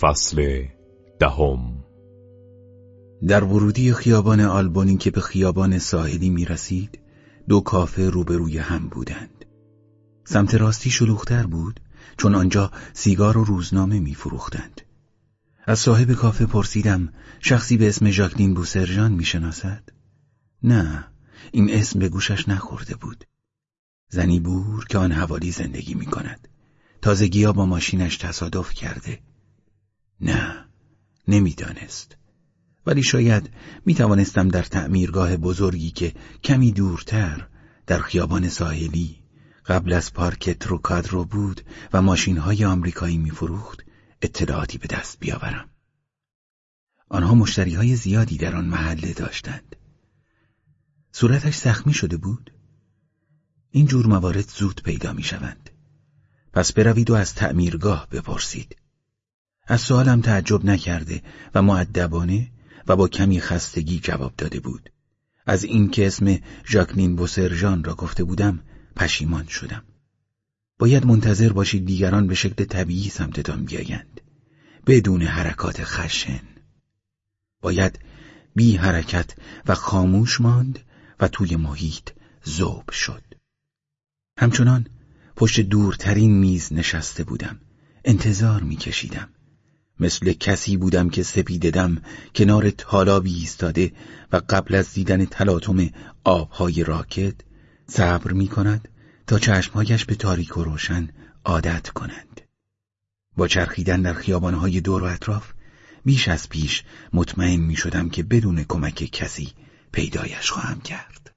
فصل دهم. در ورودی خیابان آلبانی که به خیابان ساحلی می رسید دو کافه روبروی هم بودند. سمت راستی شلوغتر بود چون آنجا سیگار و روزنامه می فروختند. از صاحب کافه پرسیدم شخصی به اسم ژاکلین بوسرژان می شناسد؟ نه این اسم به گوشش نخورده بود. زنی بور که آن حوالی زندگی می کند تازگی با ماشینش تصادف کرده. نه نمی‌دانست. ولی شاید می توانستم در تعمیرگاه بزرگی که کمی دورتر در خیابان ساحلی قبل از پارک تروکادرو بود و ماشین های آمریکایی می فروخت اطلاعاتی به دست بیاورم. آنها مشتری های زیادی در آن محله داشتند. صورتش زخمی شده بود. این جور موارد زود پیدا می شوند پس بروید و از تعمیرگاه بپرسید. از سوالم تعجب نکرده و معدبانه و با کمی خستگی جواب داده بود. از اینکه اسم ژاکلین بوسرژان را گفته بودم پشیمان شدم. باید منتظر باشید دیگران به شکل طبیعی سمتتان بیایند. بدون حرکات خشن. باید بی حرکت و خاموش ماند و توی محیط زوب شد. همچنان پشت دورترین میز نشسته بودم. انتظار میکشیدم. مثل کسی بودم که سپیددم کنار تالابی ایستاده و قبل از دیدن تلاطم آبهای راکت صبر می کند تا چشمهایش به تاریک و روشن عادت کنند. با چرخیدن در خیابانهای دور و اطراف بیش از پیش مطمئن می شدم که بدون کمک کسی پیدایش خواهم کرد.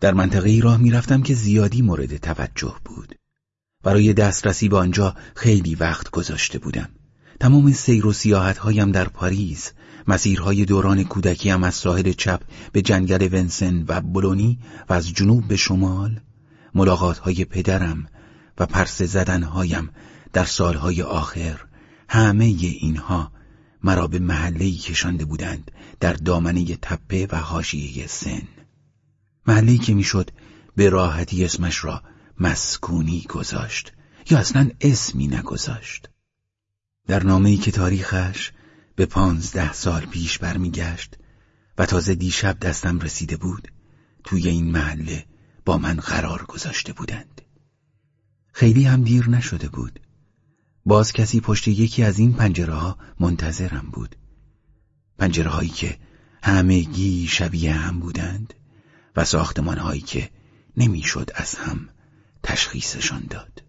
در منطقه ای راه می رفتم که زیادی مورد توجه بود. برای دسترسی به آنجا خیلی وقت گذاشته بودم. تمام سیر و سیاحت هایم در پاریس. مسیرهای دوران کودکیم از ساحل چپ به جنگل ونسن و بلونی و از جنوب به شمال. ملاقات های پدرم و پرس زدنهایم در سالهای آخر. همه اینها مرا به محلهی کشانده بودند در دامنه تپه و حاشیه سن. محلهی که می‌شد به راحتی اسمش را مسکونی گذاشت یا اصلا اسمی نگذاشت. در نامه‌ای که تاریخش به پانزده سال پیش برمیگشت و تازه دیشب دستم رسیده بود توی این محله با من قرار گذاشته بودند. خیلی هم دیر نشده بود. باز کسی پشت یکی از این پنجره ها منتظرم بود. پنجره هایی که همگی شبیه هم بودند و ساختمان هایی که نمی‌شد از هم تشخیصشان داد.